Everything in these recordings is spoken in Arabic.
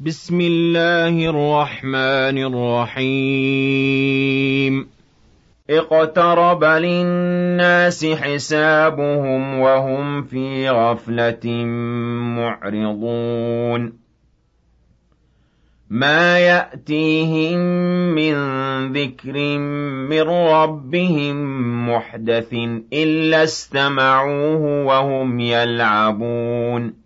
بسم الله الرحمن الرحيم. اقترب للناس حسابهم وهم في غفلة معرضون. ما يأتيهم من ذكر من ربهم محدث إلا استمعوه وهم يلعبون.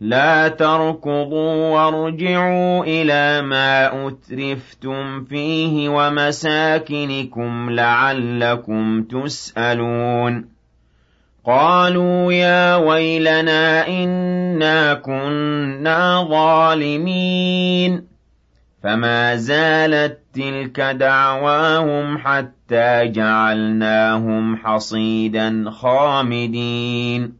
لَا تَرْكُضُوا وَارْجِعُوا إِلَىٰ مَا أُتْرِفْتُمْ فِيهِ وَمَسَاكِنِكُمْ لَعَلَّكُمْ تُسْأَلُونَ. قَالُوا يَا وَيْلَنَا إِنَّا كُنَّا ظَالِمِينَ. فَمَا زَالَت تِّلْكَ دَعْوَاهُمْ حَتَّىٰ جَعَلْنَاهُمْ حَصِيدًا خَامِدِينَ.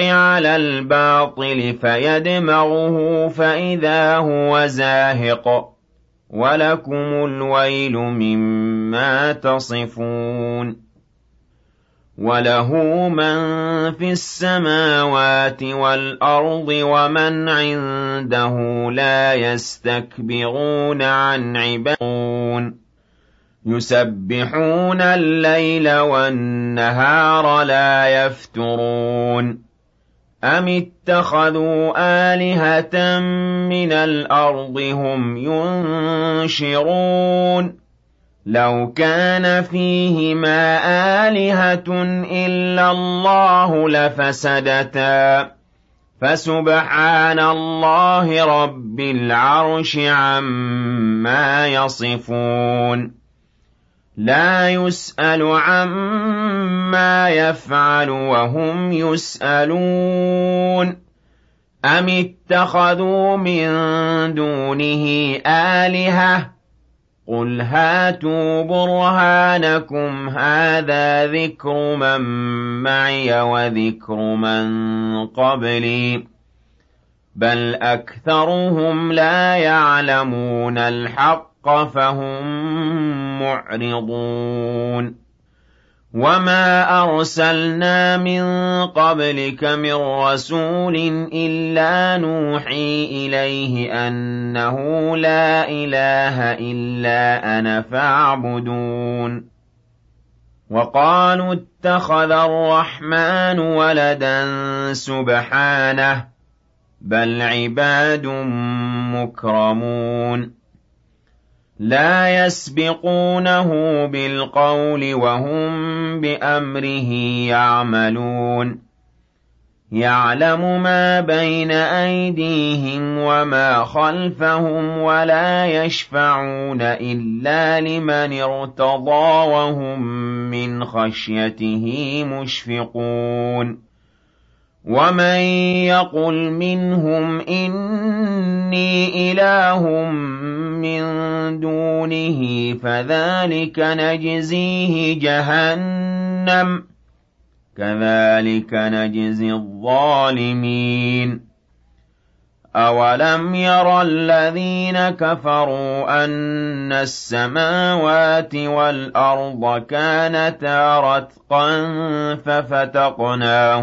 عَلَى الْبَاطِلِ فَيَدْمَغُهُ فَإِذَا هُوَ زَاهِقٌ ۚ. وَلَكُمُ الْوَيْلُ مِمَّا تَصِفُونَ. وَلَهُ مَن فِي السَّمَاوَاتِ وَالْأَرْضِ وَمَنْ عِندَهُ لَا يَسْتَكْبِرُونَ عَنْ عِبَادَتِهِ يُسَبِّحُونَ اللَّيْلَ وَالنَّهَارَ لَا يَفْتُرُونَ. أَمِ اتَّخَذُوا آلِهَةً مِّنَ الْأَرْضِ هُمْ يُنشِرُونَ لَوْ كَانَ فِيهِمَا آلِهَةٌ إِلَّا اللَّهُ لَفَسَدَتَا ۚ فَسُبْحَانَ اللَّهِ رَبِّ الْعَرْشِ عَمَّا يَصِفُونَ لَا يُسْأَلُ عَمَّا يَفْعَلُ وَهُمْ يُسْأَلُونَ. أَمِ اتَّخَذُوا مِن دُونِهِ آلِهَةً ۖ؟ قُلْ هَاتُوا بُرْهَانَكُمْ هَٰذَا ذِكْرُ مَن مَّعِيَ وَذِكْرُ مَن قَبْلِي ۗ. بَلْ أَكْثَرُهُمْ لَا يَعْلَمُونَ الْحَقَّ. فَهُم مُّعْرِضُونَ. وَمَا أَرْسَلْنَا مِن قَبْلِكَ مِن رَّسُولٍ إِلَّا نُوحِي إِلَيْهِ أَنَّهُ لَا إِلَٰهَ إِلَّا أَنَا فَاعْبُدُونِ. وَقَالُوا اتَّخَذَ الرَّحْمَٰنُ وَلَدًا سُبْحَانَهُ ۖ بَلْ عِبَادٌ مُّكْرَمُونَ. لَا يَسْبِقُونَهُ بِالْقَوْلِ وَهُم بِأَمْرِهِ يَعْمَلُونَ. يَعْلَمُ مَا بَيْنَ أَيْدِيهِمْ وَمَا خَلْفَهُمْ وَلَا يَشْفَعُونَ إِلَّا لِمَنِ ارْتَضَىٰ وَهُم مِّنْ خَشْيَتِهِ مُشْفِقُونَ. وَمَن يَقُلْ مِنْهُمْ إِنِّي إِلَٰهٌ مِّن دُونِهِ فَذَٰلِكَ نَجْزِيهِ جَهَنَّمَ ۚ. كَذَٰلِكَ نَجْزِي الظَّالِمِينَ. أَوَلَمْ يَرَ الَّذِينَ كَفَرُوا أَنَّ السَّمَاوَاتِ وَالْأَرْضَ كَانَتَا رَتْقًا فَفَتَقْنَاهُمَا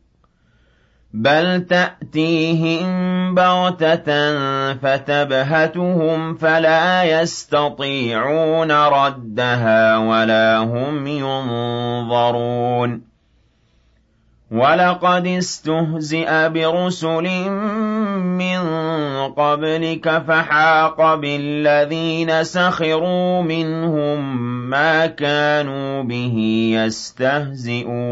بَلْ تَأْتِيهِم بَغْتَةً فَتَبْهَتُهُمْ فَلَا يَسْتَطِيعُونَ رَدَّهَا وَلَا هُمْ يُنظَرُونَ وَلَقَدِ اسْتُهْزِئَ بِرُسُلٍ مِّن قَبْلِكَ فَحَاقَ بِالَّذِينَ سَخِرُوا مِنْهُم مَّا كَانُوا بِهِ يَسْتَهْزِئُونَ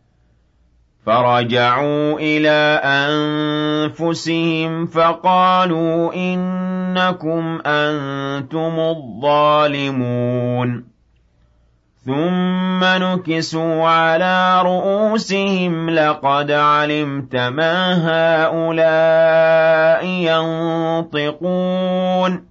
فَرَجَعُوا إِلَىٰ أَنفُسِهِمْ فَقَالُوا إِنَّكُمْ أَنتُمُ الظَّالِمُونَ ثُمَّ نُكِسُوا عَلَىٰ رُءُوسِهِمْ لَقَدْ عَلِمْتَ مَا هَٰؤُلَاءِ يَنطِقُونَ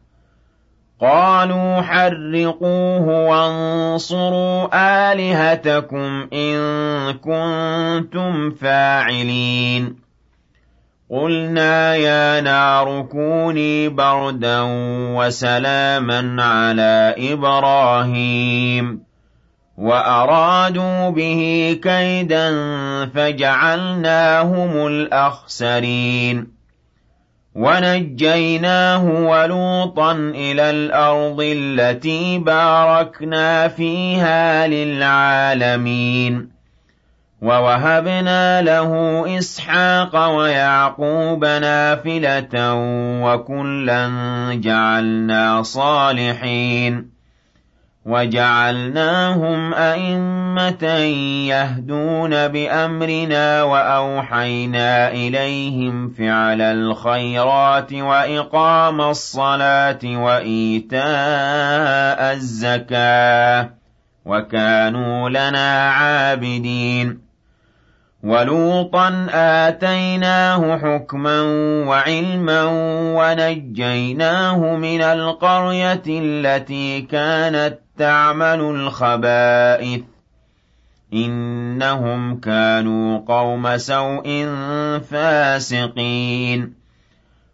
قَالُوا حَرِّقُوهُ وَانصُرُوا آلِهَتَكُمْ إِن كُنتُمْ فَاعِلِينَ. قُلْنَا يَا نَارُ كُونِي بَرْدًا وَسَلَامًا عَلَىٰ إِبْرَاهِيمَ. وَأَرَادُوا بِهِ كَيْدًا فَجَعَلْنَاهُمُ الْأَخْسَرِينَ. وَنَجَّيْنَاهُ وَلُوطًا إِلَى الْأَرْضِ الَّتِي بَارَكْنَا فِيهَا لِلْعَالَمِينَ وَوَهَبْنَا لَهُ إِسْحَاقَ وَيَعْقُوبَ نَافِلَةً وَكُلًّا جَعَلْنَا صَالِحِينَ وَجَعَلْنَاهُمْ أَئِمَّةً يَهْدُونَ بِأَمْرِنَا وَأَوْحَيْنَا إِلَيْهِمْ فِعْلَ الْخَيْرَاتِ وَإِقَامَ الصَّلَاةِ وَإِيتَاءَ الزَّكَاةِ وَكَانُوا لَنَا عَابِدِينَ وَلُوطًا آتَيْنَاهُ حُكْمًا وَعِلْمًا وَنَجَّيْنَاهُ مِنَ الْقَرْيَةِ الَّتِي كَانَت تَّعْمَلُ الْخَبَائِثَ ۗ. إِنَّهُمْ كَانُوا قَوْمَ سَوْءٍ فَاسِقِينَ.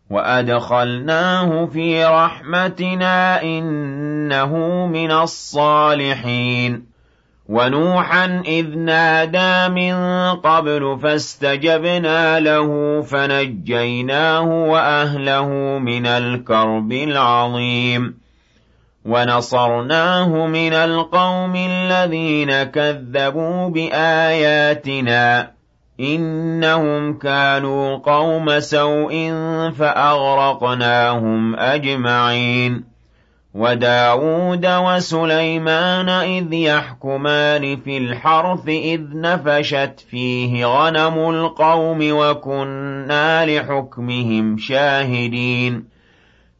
وَأَدْخَلْنَاهُ فِي رَحْمَتِنَا ۖ إِنَّهُ مِنَ الصَّالِحِينَ. وَنُوحًا إِذْ نَادَىٰ مِن قَبْلُ فَاسْتَجَبْنَا لَهُ فَنَجَّيْنَاهُ وَأَهْلَهُ مِنَ الْكَرْبِ الْعَظِيمِ. وَنَصَرْنَاهُ مِنَ الْقَوْمِ الَّذِينَ كَذَّبُوا بِآيَاتِنَا ۚ. إِنَّهُمْ كَانُوا قَوْمَ سَوْءٍ فَأَغْرَقْنَاهُمْ أَجْمَعِينَ. وَدَاوُودَ وَسُلَيْمَانَ إِذْ يَحْكُمَانِ فِي الْحَرْثِ إِذْ نَفَشَتْ فِيهِ غَنَمُ الْقَوْمِ وَكُنَّا لِحُكْمِهِمْ شَاهِدِينَ.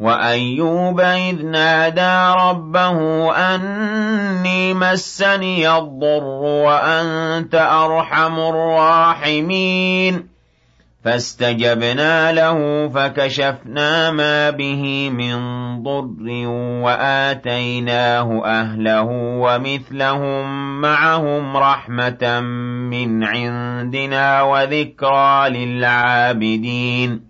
وَأَيُّوبَ إِذْ نَادَىٰ رَبَّهُ أَنِّي مَسَّنِيَ الضُّرُّ وَأَنتَ أَرْحَمُ الرَّاحِمِينَ. فَاسْتَجَبْنَا لَهُ فَكَشَفْنَا مَا بِهِ مِن ضُرٍّ وَآتَيْنَاهُ أَهْلَهُ وَمِثْلَهُم مَّعَهُمْ رَحْمَةً مِّنْ عِندِنَا وَذِكْرَىٰ لِلْعَابِدِينَ.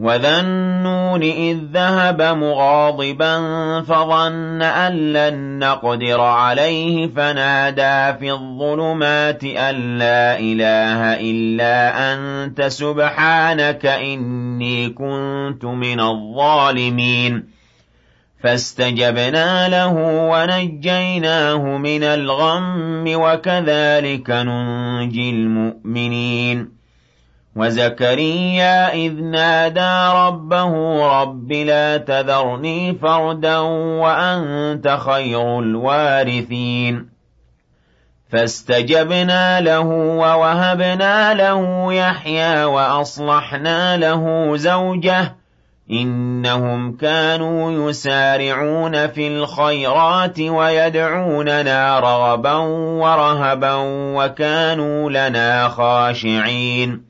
وَذَا النُّونِ إِذ ذَّهَبَ مُغَاضِبًا فَظَنَّ أَن لَّن نَّقْدِرَ عَلَيْهِ فَنَادَىٰ فِي الظُّلُمَاتِ أَن لَّا إِلَٰهَ إِلَّا أَنتَ سُبْحَانَكَ إِنِّي كُنتُ مِنَ الظَّالِمِينَ فَاسْتَجَبْنَا لَهُ وَنَجَّيْنَاهُ مِنَ الْغَمِّ ۚ وَكَذَٰلِكَ نُنجِي الْمُؤْمِنِينَ وَزَكَرِيَّا إِذْ نَادَىٰ رَبَّهُ رَبِّ لَا تَذَرْنِي فَرْدًا وَأَنتَ خَيْرُ الْوَارِثِينَ. فَاسْتَجَبْنَا لَهُ وَوَهَبْنَا لَهُ يَحْيَىٰ وَأَصْلَحْنَا لَهُ زَوْجَهُ ۚ. إِنَّهُمْ كَانُوا يُسَارِعُونَ فِي الْخَيْرَاتِ وَيَدْعُونَنَا رَغَبًا وَرَهَبًا وَكَانُوا لَنَا خَاشِعِينَ.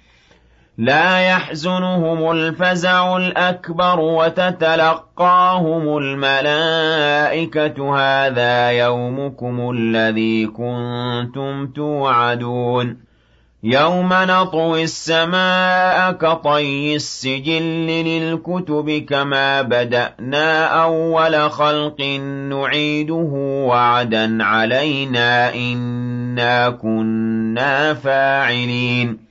لَا يَحْزُنُهُمُ الْفَزَعُ الْأَكْبَرُ وَتَتَلَقَّاهُمُ الْمَلَائِكَةُ. هَٰذَا يَوْمُكُمُ الَّذِي كُنتُمْ تُوعَدُونَ. يَوْمَ نَطْوِي السَّمَاءَ كَطَيِّ السِّجِلِّ لِلْكُتُبِ كَمَا بَدَأْنَا أَوَّلَ خَلْقٍ نُّعِيدُهُ وَعْدًا عَلَيْنَا ۚ إِنَّا كُنَّا فَاعِلِينَ.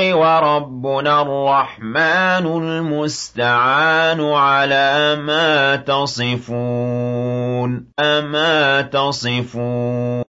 وَرَبُّنَا الرَّحْمَٰنُ الْمُسْتَعَانُ عَلَىٰ مَا تَصِفُونَ. أَمَا تَصِفُونَ.